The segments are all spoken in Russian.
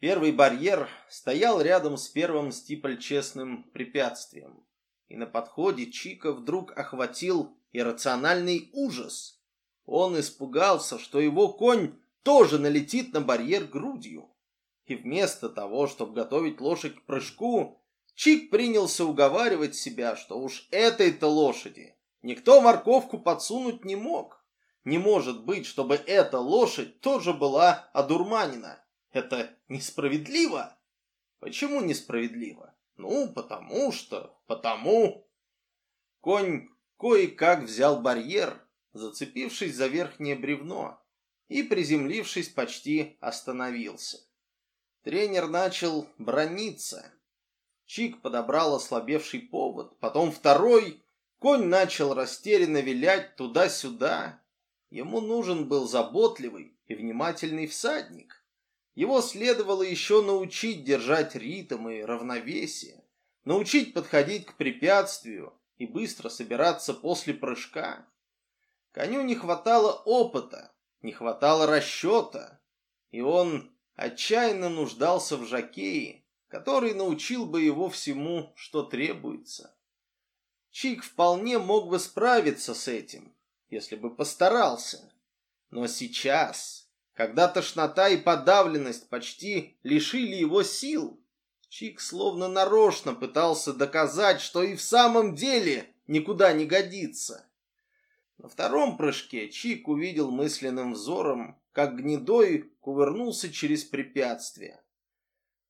Первый барьер стоял рядом с первым стипльчестным препятствием. И на подходе Чика вдруг охватил иррациональный ужас. Он испугался, что его конь тоже налетит на барьер грудью. И вместо того, чтобы готовить лошадь к прыжку, Чик принялся уговаривать себя, что уж этой-то лошади никто морковку подсунуть не мог. Не может быть, чтобы эта лошадь тоже была одурманена. Это несправедливо. Почему несправедливо? Ну, потому что, потому. Конь кое-как взял барьер, зацепившись за верхнее бревно, и, приземлившись, почти остановился. Тренер начал брониться. Чик подобрал ослабевший повод, потом второй. Конь начал растерянно вилять туда-сюда. Ему нужен был заботливый и внимательный всадник. Его следовало еще научить держать ритм и равновесие, научить подходить к препятствию и быстро собираться после прыжка. Коню не хватало опыта, не хватало расчета, и он отчаянно нуждался в жакее, который научил бы его всему, что требуется. Чик вполне мог бы справиться с этим, если бы постарался. Но сейчас, когда тошнота и подавленность почти лишили его сил, Чик словно нарочно пытался доказать, что и в самом деле никуда не годится. На втором прыжке Чик увидел мысленным взором, как гнедой кувырнулся через препятствие.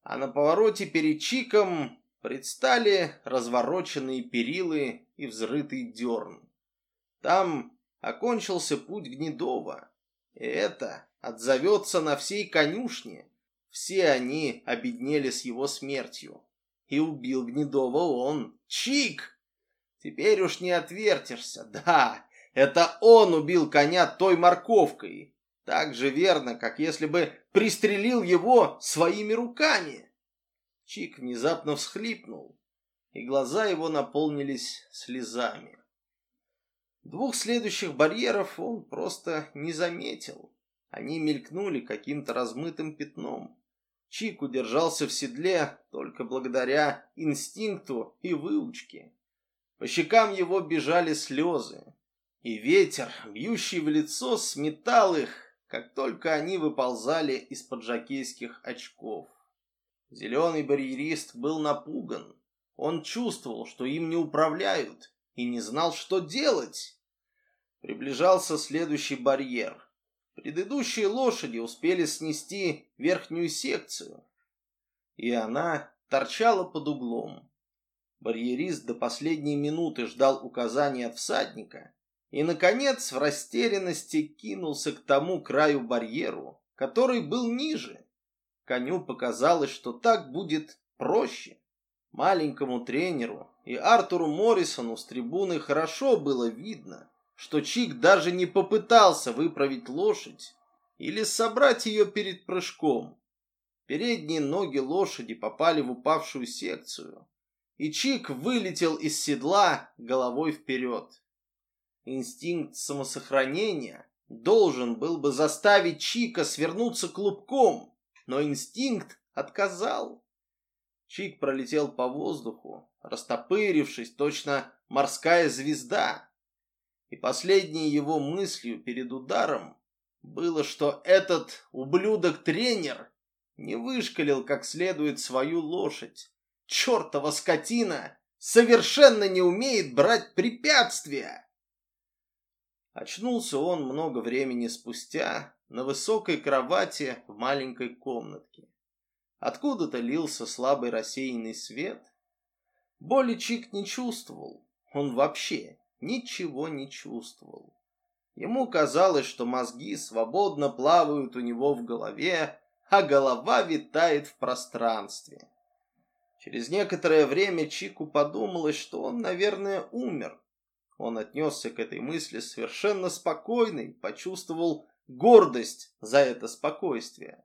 А на повороте перед Чиком предстали развороченные перилы и взрытый дерн. Там окончился путь Гнедова, это отзовется на всей конюшне. Все они обеднели с его смертью. И убил Гнедова он, Чик! Теперь уж не отвертишься, да, это он убил коня той морковкой. Так же верно, как если бы пристрелил его своими руками. Чик внезапно всхлипнул, и глаза его наполнились слезами. Двух следующих барьеров он просто не заметил. Они мелькнули каким-то размытым пятном. Чик удержался в седле только благодаря инстинкту и выучке. По щекам его бежали слезы, и ветер, бьющий в лицо, сметал их, как только они выползали из-под жакейских очков. Зеленый барьерист был напуган. Он чувствовал, что им не управляют, и не знал, что делать. Приближался следующий барьер — Предыдущие лошади успели снести верхнюю секцию, и она торчала под углом. Барьерист до последней минуты ждал указания всадника и, наконец, в растерянности кинулся к тому краю барьеру, который был ниже. Коню показалось, что так будет проще. Маленькому тренеру и Артуру Моррисону с трибуны хорошо было видно, что Чик даже не попытался выправить лошадь или собрать ее перед прыжком. Передние ноги лошади попали в упавшую секцию, и Чик вылетел из седла головой вперед. Инстинкт самосохранения должен был бы заставить Чика свернуться клубком, но инстинкт отказал. Чик пролетел по воздуху, растопырившись, точно морская звезда, и последней его мыслью перед ударом было, что этот ублюдок-тренер не вышкалил как следует свою лошадь. Чертова скотина совершенно не умеет брать препятствия. Очнулся он много времени спустя на высокой кровати в маленькой комнатке. Откуда-то лился слабый рассеянный свет. Боли Чик не чувствовал. Он вообще ничего не чувствовал. Ему казалось, что мозги свободно плавают у него в голове, а голова витает в пространстве. Через некоторое время Чику подумалось, что он, наверное, умер. Он отнесся к этой мысли совершенно спокойно и почувствовал гордость за это спокойствие.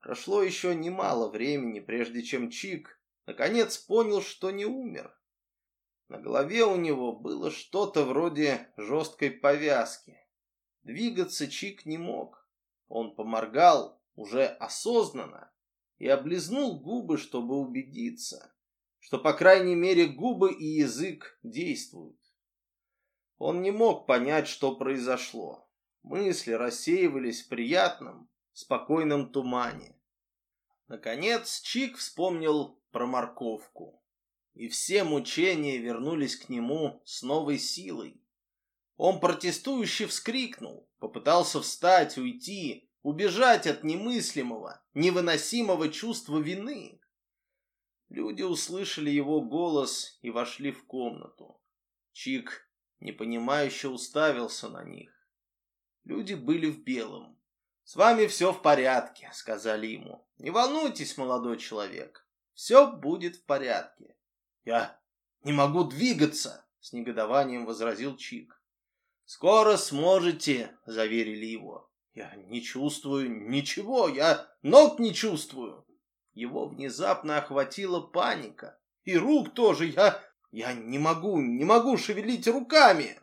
Прошло еще немало времени, прежде чем Чик наконец понял, что не умер. На голове у него было что-то вроде жесткой повязки. Двигаться Чик не мог. Он поморгал уже осознанно и облизнул губы, чтобы убедиться, что, по крайней мере, губы и язык действуют. Он не мог понять, что произошло. Мысли рассеивались в приятном, спокойном тумане. Наконец Чик вспомнил про морковку. И все мучения вернулись к нему с новой силой. Он протестующе вскрикнул, попытался встать, уйти, убежать от немыслимого, невыносимого чувства вины. Люди услышали его голос и вошли в комнату. Чик непонимающе уставился на них. Люди были в белом. «С вами все в порядке», — сказали ему. «Не волнуйтесь, молодой человек, все будет в порядке». «Я не могу двигаться», — с негодованием возразил Чик. «Скоро сможете», — заверили его. «Я не чувствую ничего, я ног не чувствую». Его внезапно охватила паника. «И рук тоже, я... я не могу, не могу шевелить руками!»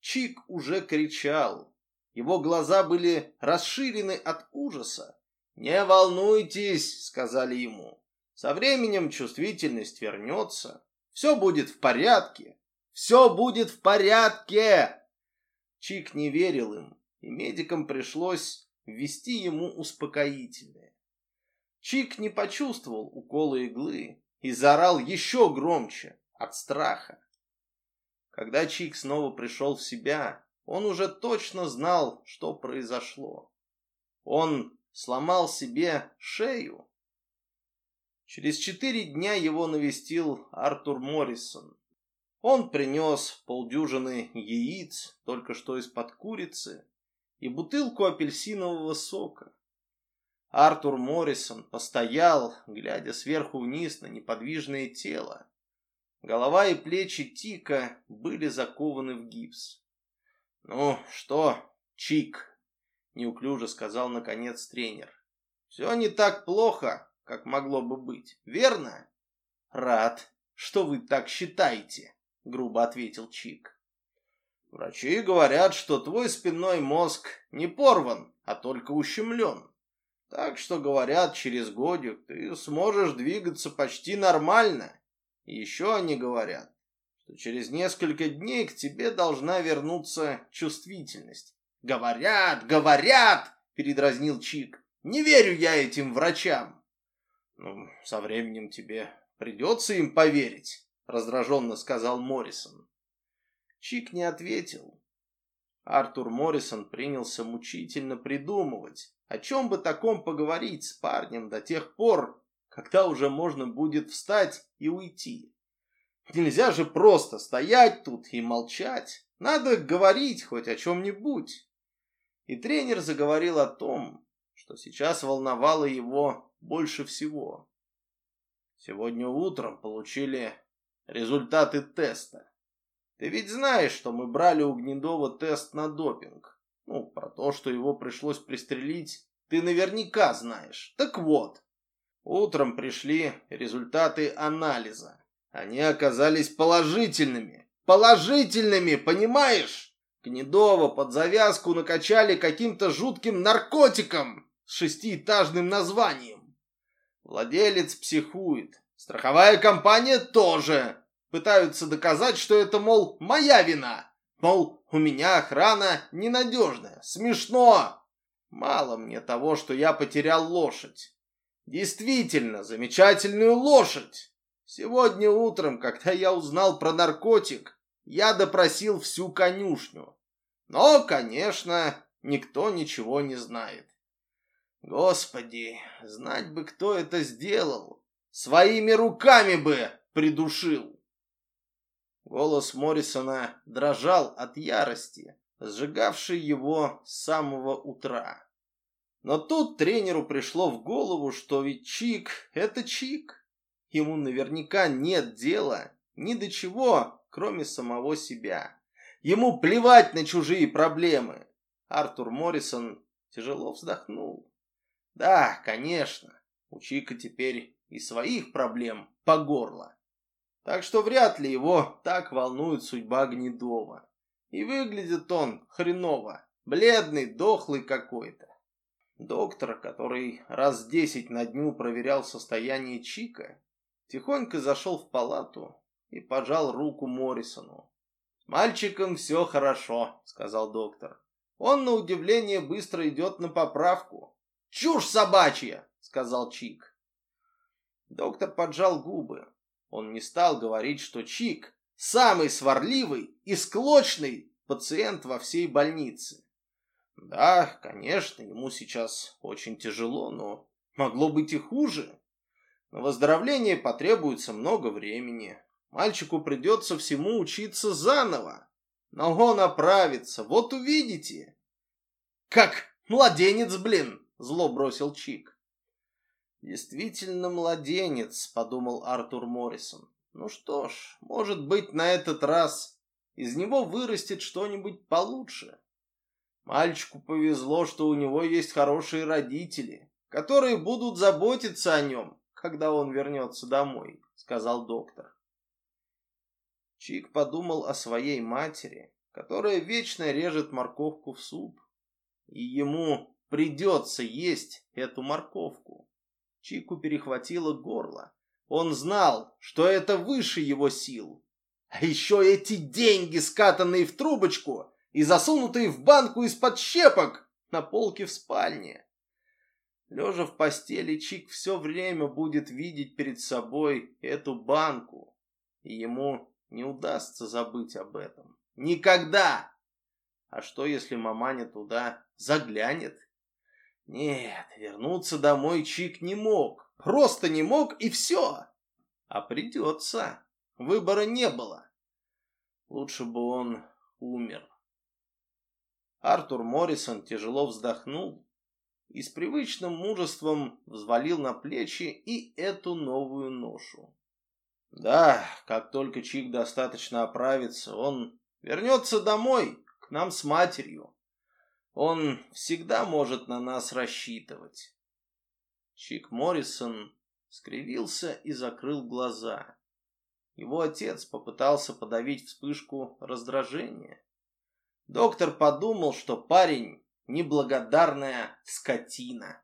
Чик уже кричал. Его глаза были расширены от ужаса. «Не волнуйтесь», — сказали ему. «Со временем чувствительность вернется. Все будет в порядке. Все будет в порядке!» Чик не верил им, и медикам пришлось ввести ему успокоительное. Чик не почувствовал укола иглы и заорал еще громче от страха. Когда Чик снова пришел в себя, он уже точно знал, что произошло. Он сломал себе шею. Через четыре дня его навестил Артур Моррисон. Он принес полдюжины яиц, только что из-под курицы, и бутылку апельсинового сока. Артур Моррисон постоял, глядя сверху вниз на неподвижное тело. Голова и плечи Тика были закованы в гипс. «Ну что, Чик?» — неуклюже сказал наконец тренер. «Все не так плохо, как могло бы быть, верно?» «Рад, что вы так считаете», — грубо ответил Чик. «Врачи говорят, что твой спинной мозг не порван, а только ущемлен. Так что, говорят, через годик ты сможешь двигаться почти нормально. Еще они говорят, что через несколько дней к тебе должна вернуться чувствительность. «Говорят, говорят!» — передразнил Чик. «Не верю я этим врачам!» «Ну, со временем тебе придется им поверить», — раздраженно сказал Моррисон. Чик не ответил. Артур Моррисон принялся мучительно придумывать, о чем бы таком поговорить с парнем до тех пор, когда уже можно будет встать и уйти. Нельзя же просто стоять тут и молчать. Надо говорить хоть о чем-нибудь. И тренер заговорил о том, что сейчас волновало его больше всего. Сегодня утром получили результаты теста. Ты ведь знаешь, что мы брали у Гнедова тест на допинг. Ну, про то, что его пришлось пристрелить, ты наверняка знаешь. Так вот, утром пришли результаты анализа. Они оказались положительными. Положительными, понимаешь? Гнедова под завязку накачали каким-то жутким наркотиком с шестиэтажным названием. Владелец психует. Страховая компания тоже. Пытаются доказать, что это, мол, моя вина. Мол, у меня охрана ненадежная. Смешно. Мало мне того, что я потерял лошадь. Действительно, замечательную лошадь. Сегодня утром, когда я узнал про наркотик, я допросил всю конюшню. Но, конечно, никто ничего не знает. Господи, знать бы, кто это сделал. Своими руками бы придушил. Голос Моррисона дрожал от ярости, сжигавшей его с самого утра. Но тут тренеру пришло в голову, что ведь Чик — это Чик. Ему наверняка нет дела ни до чего, кроме самого себя. Ему плевать на чужие проблемы. Артур Моррисон тяжело вздохнул. Да, конечно, у Чика теперь и своих проблем по горло. Так что вряд ли его так волнует судьба Гнедова. И выглядит он хреново, бледный, дохлый какой-то. Доктор, который раз десять на дню проверял состояние Чика, тихонько зашел в палату и пожал руку Моррисону. «С мальчиком все хорошо», — сказал доктор. «Он, на удивление, быстро идет на поправку». «Чушь собачья!» — сказал Чик. Доктор поджал губы. Он не стал говорить, что Чик — самый сварливый и склочный пациент во всей больнице. Да, конечно, ему сейчас очень тяжело, но могло быть и хуже. На выздоровление потребуется много времени. Мальчику придется всему учиться заново. Но он оправится, вот увидите. Как младенец, блин, зло бросил Чик. Действительно младенец, подумал Артур Моррисон. Ну что ж, может быть, на этот раз из него вырастет что-нибудь получше. Мальчику повезло, что у него есть хорошие родители, которые будут заботиться о нем, когда он вернется домой, сказал доктор. Чик подумал о своей матери, которая вечно режет морковку в суп, и ему придется есть эту морковку. Чику перехватило горло. Он знал, что это выше его сил. А еще эти деньги, скатанные в трубочку, и засунутые в банку из-под щепок на полке в спальне. Лежа в постели, Чик все время будет видеть перед собой эту банку, и ему не удастся забыть об этом. Никогда! А что, если маманя туда заглянет? Нет, вернуться домой Чик не мог. Просто не мог, и все. А придется. Выбора не было. Лучше бы он умер. Артур Моррисон тяжело вздохнул и с привычным мужеством взвалил на плечи и эту новую ношу. Да, как только Чик достаточно оправится, он вернется домой, к нам с матерью. Он всегда может на нас рассчитывать. Чик Моррисон скривился и закрыл глаза. Его отец попытался подавить вспышку раздражения. Доктор подумал, что парень неблагодарная скотина.